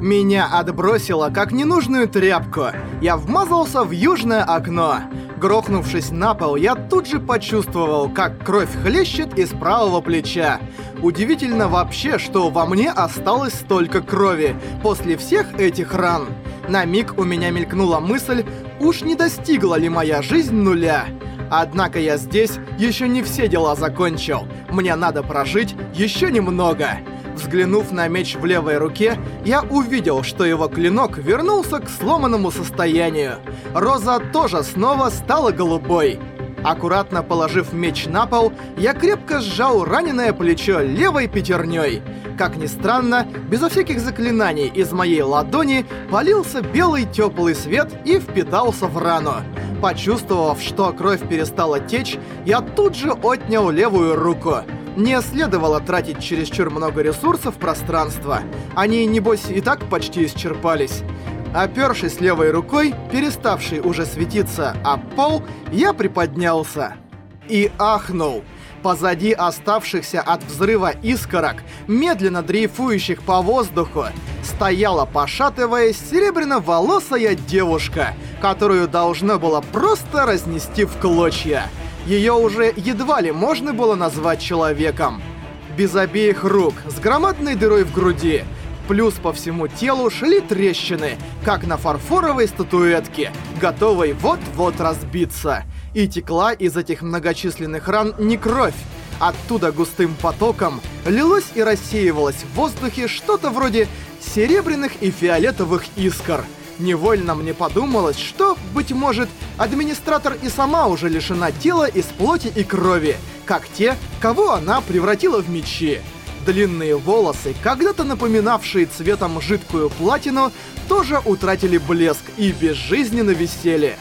Меня отбросило, как ненужную тряпку. Я вмазался в южное окно. Грохнувшись на пол, я тут же почувствовал, как кровь хлещет из правого плеча. Удивительно вообще, что во мне осталось столько крови после всех этих ран. На миг у меня мелькнула мысль, уж не достигла ли моя жизнь нуля. Однако я здесь еще не все дела закончил. Мне надо прожить еще немного. Взглянув на меч в левой руке, я увидел, что его клинок вернулся к сломанному состоянию. Роза тоже снова стала голубой. Аккуратно положив меч на пол, я крепко сжал раненое плечо левой пятерней. Как ни странно, безо всяких заклинаний из моей ладони полился белый теплый свет и впитался в рану. Почувствовав, что кровь перестала течь, я тут же отнял левую руку. Не следовало тратить чересчур много ресурсов пространства. Они, небось, и так почти исчерпались. Опершись левой рукой, переставшей уже светиться об пол, я приподнялся. И ахнул. Позади оставшихся от взрыва искорок, медленно дрейфующих по воздуху, стояла, пошатываясь, серебряно-волосая девушка, которую должно было просто разнести в клочья. Ее уже едва ли можно было назвать человеком. Без обеих рук, с громадной дырой в груди, плюс по всему телу шли трещины, как на фарфоровой статуэтке, готовой вот-вот разбиться. И текла из этих многочисленных ран не кровь. Оттуда густым потоком лилось и рассеивалось в воздухе что-то вроде серебряных и фиолетовых искр — Невольно мне подумалось, что, быть может, администратор и сама уже лишена тела из плоти и крови, как те, кого она превратила в мечи. Длинные волосы, когда-то напоминавшие цветом жидкую платину, тоже утратили блеск и безжизненно висели.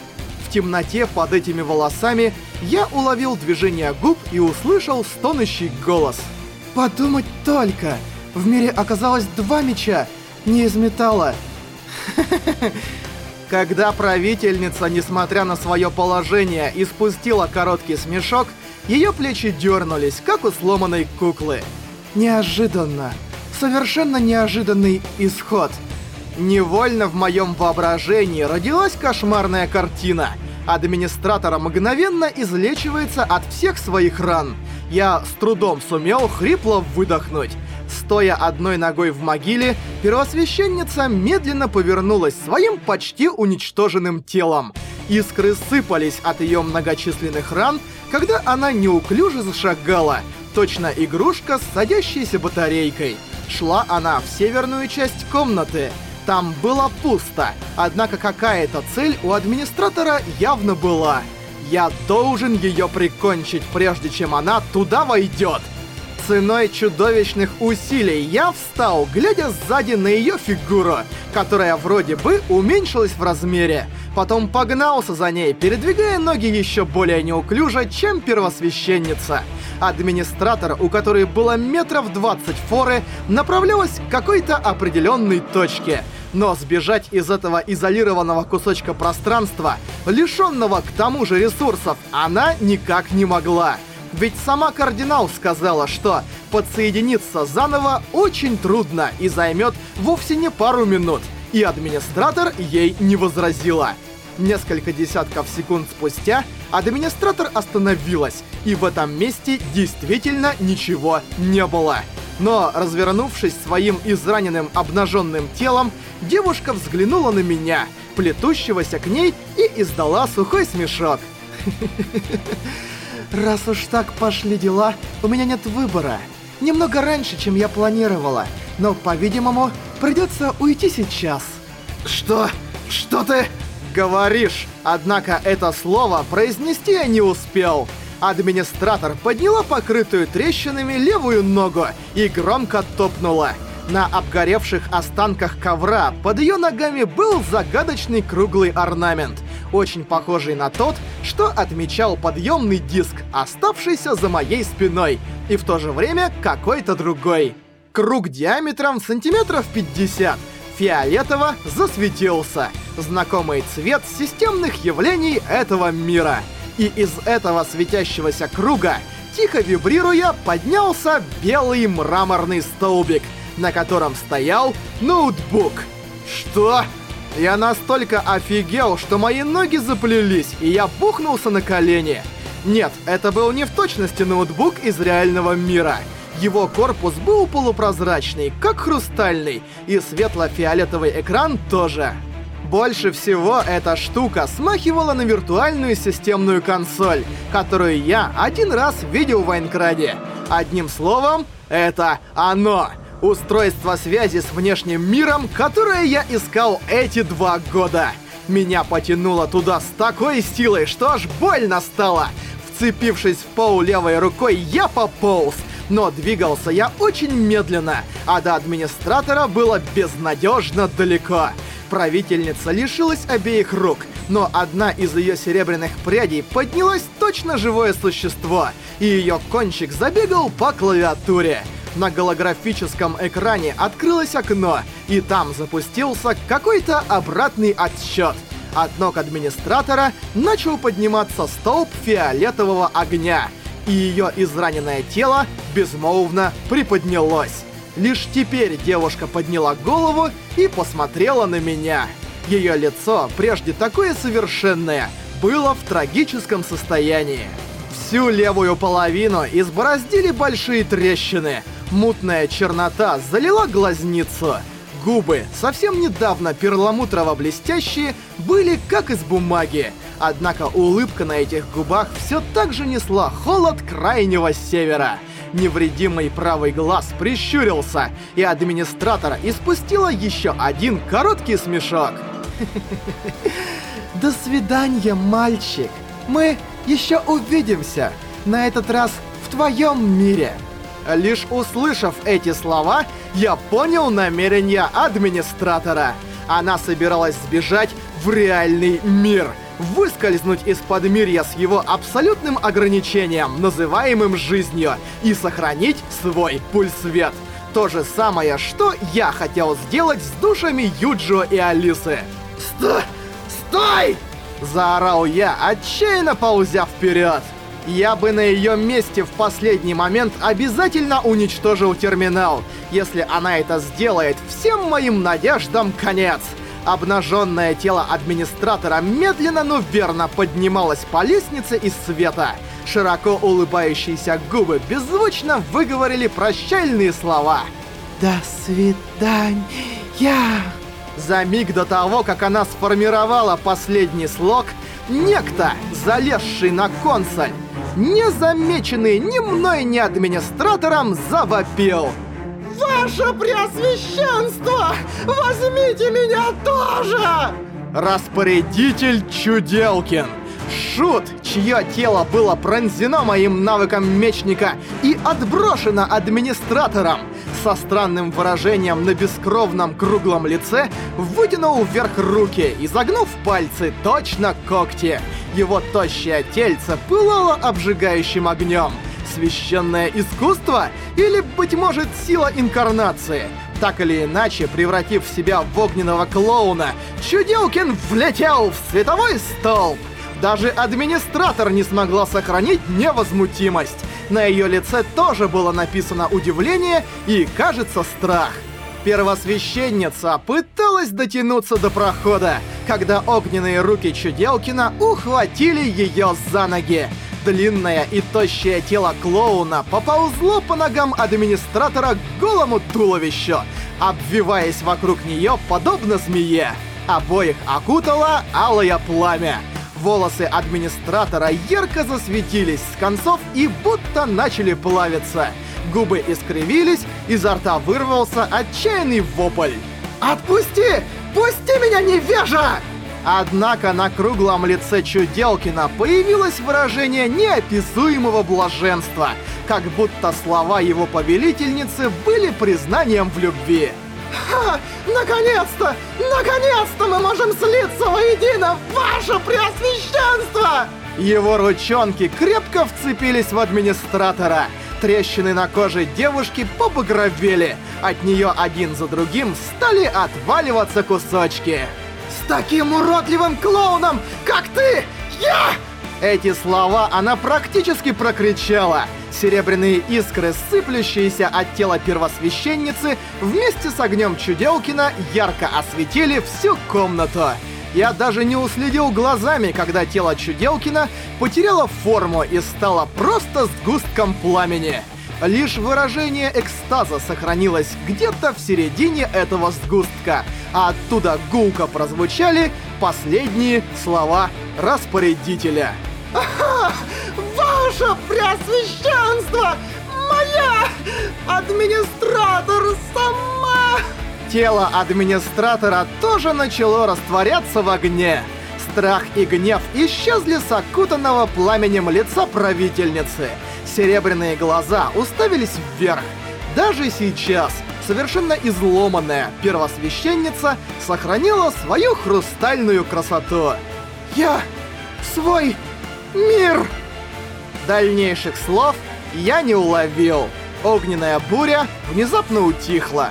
В темноте под этими волосами я уловил движение губ и услышал стонущий голос. «Подумать только! В мире оказалось два меча, не из металла, Когда правительница, несмотря на свое положение, испустила короткий смешок, ее плечи дернулись, как у сломанной куклы. Неожиданно. Совершенно неожиданный исход. Невольно в моем воображении родилась кошмарная картина. Администратор мгновенно излечивается от всех своих ран. Я с трудом сумел хрипло выдохнуть. Стоя одной ногой в могиле, первосвященница медленно повернулась своим почти уничтоженным телом. Искры сыпались от ее многочисленных ран, когда она неуклюже зашагала, точно игрушка с садящейся батарейкой. Шла она в северную часть комнаты. Там было пусто, однако какая-то цель у администратора явно была. Я должен ее прикончить, прежде чем она туда войдет. Ценой чудовищных усилий я встал, глядя сзади на ее фигуру, которая вроде бы уменьшилась в размере. Потом погнался за ней, передвигая ноги еще более неуклюже, чем первосвященница. Администратор, у которой было метров 20 форы, направлялась к какой-то определенной точке. Но сбежать из этого изолированного кусочка пространства, лишенного к тому же ресурсов, она никак не могла. Ведь сама кардинал сказала, что подсоединиться заново очень трудно и займет вовсе не пару минут, и администратор ей не возразила. Несколько десятков секунд спустя администратор остановилась, и в этом месте действительно ничего не было. Но, развернувшись своим израненным обнаженным телом, девушка взглянула на меня, плетущегося к ней, и издала сухой смешок. Раз уж так пошли дела, у меня нет выбора. Немного раньше, чем я планировала, но, по-видимому, придется уйти сейчас. Что? Что ты говоришь? Однако это слово произнести я не успел. Администратор подняла покрытую трещинами левую ногу и громко топнула. На обгоревших останках ковра под ее ногами был загадочный круглый орнамент, очень похожий на тот, что отмечал подъемный диск, оставшийся за моей спиной, и в то же время какой-то другой. Круг диаметром сантиметров 50, фиолетово засветился, знакомый цвет системных явлений этого мира. И из этого светящегося круга, тихо вибрируя, поднялся белый мраморный столбик — на котором стоял ноутбук. Что? Я настолько офигел, что мои ноги заплелись, и я бухнулся на колени. Нет, это был не в точности ноутбук из реального мира. Его корпус был полупрозрачный, как хрустальный, и светло-фиолетовый экран тоже. Больше всего эта штука смахивала на виртуальную системную консоль, которую я один раз видел в Айнкраде. Одним словом, это оно! Устройство связи с внешним миром, которое я искал эти два года. Меня потянуло туда с такой силой, что аж больно стало. Вцепившись в пол левой рукой, я пополз. Но двигался я очень медленно, а до администратора было безнадежно далеко. Правительница лишилась обеих рук, но одна из ее серебряных прядей поднялась точно живое существо, и ее кончик забегал по клавиатуре. На голографическом экране открылось окно, и там запустился какой-то обратный отсчет. От ног администратора начал подниматься столб фиолетового огня, и ее израненное тело безмолвно приподнялось. Лишь теперь девушка подняла голову и посмотрела на меня. Ее лицо, прежде такое совершенное, было в трагическом состоянии. Всю левую половину избороздили большие трещины. Мутная чернота залила глазницу. Губы, совсем недавно перламутрово-блестящие, были как из бумаги. Однако улыбка на этих губах все так же несла холод крайнего севера. Невредимый правый глаз прищурился, и администратора испустила еще один короткий смешок. До свидания, мальчик. Мы еще увидимся. На этот раз в твоем мире. Лишь услышав эти слова, я понял намерения администратора. Она собиралась сбежать в реальный мир — выскользнуть из подмирья с его абсолютным ограничением, называемым жизнью, и сохранить свой пульсвет. То же самое, что я хотел сделать с душами Юджио и Алисы. «Стой! Стой!» Заорал я, отчаянно ползя вперед. Я бы на ее месте в последний момент обязательно уничтожил терминал. Если она это сделает, всем моим надеждам конец. Обнаженное тело администратора медленно, но верно поднималось по лестнице из света. Широко улыбающиеся губы беззвучно выговорили прощальные слова. «До свидания!» За миг до того, как она сформировала последний слог, некто, залезший на консоль, незамеченный ни мной, ни администратором, завопил. «Ваше Преосвященство! Возьмите меня тоже!» Распорядитель Чуделкин. Шут, чье тело было пронзено моим навыком мечника и отброшено администратором, со странным выражением на бескровном круглом лице, вытянул вверх руки и загнув пальцы точно когти. Его тощее тельце пылало обжигающим огнем священное искусство? Или, быть может, сила инкарнации? Так или иначе, превратив себя в огненного клоуна, Чудилкин влетел в световой столб. Даже администратор не смогла сохранить невозмутимость. На ее лице тоже было написано удивление и, кажется, страх. Первосвященница пыталась дотянуться до прохода, когда огненные руки Чуделкина ухватили ее за ноги. Длинное и тощее тело клоуна поползло по ногам администратора к голому туловищу, обвиваясь вокруг нее подобно змее. Обоих окутало алое пламя. Волосы администратора ярко засветились с концов и будто начали плавиться. Губы искривились, изо рта вырвался отчаянный вопль. «Отпусти! Пусти меня, невежа!» Однако на круглом лице Чуделкина появилось выражение неописуемого блаженства, как будто слова его повелительницы были признанием в любви. «Ха! Наконец-то! Наконец-то мы можем слиться воедино, ваше преосвященство!» Его ручонки крепко вцепились в администратора. Трещины на коже девушки побагровели. От нее один за другим стали отваливаться кусочки таким уродливым клоуном, как ты, я Эти слова она практически прокричала. Серебряные искры, сыплющиеся от тела первосвященницы, вместе с огнем Чуделкина ярко осветили всю комнату. Я даже не уследил глазами, когда тело Чуделкина потеряло форму и стало просто сгустком пламени. Лишь выражение экстаза сохранилось где-то в середине этого сгустка, а оттуда гулко прозвучали последние слова распорядителя. Ваше Преосвященство! Моя администратор сама! Тело администратора тоже начало растворяться в огне. Страх и гнев исчезли с окутанного пламенем лица правительницы. Серебряные глаза уставились вверх. Даже сейчас совершенно изломанная первосвященница сохранила свою хрустальную красоту. «Я... свой... мир...» Дальнейших слов я не уловил. Огненная буря внезапно утихла.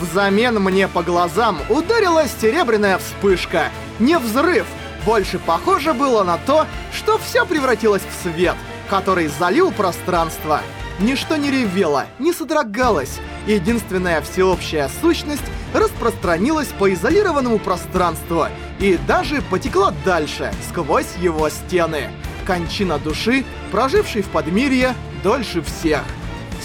Взамен мне по глазам ударила серебряная вспышка. Не взрыв, больше похоже было на то, что все превратилось в свет, который залил пространство. Ничто не ревело, не содрогалось. Единственная всеобщая сущность распространилась по изолированному пространству и даже потекла дальше, сквозь его стены. Кончина души, прожившей в Подмирье дольше всех.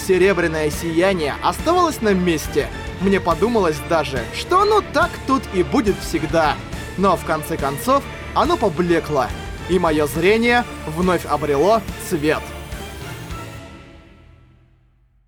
Серебряное сияние оставалось на месте. Мне подумалось даже, что оно так тут и будет всегда. Но в конце концов, оно поблекло, и мое зрение вновь обрело цвет.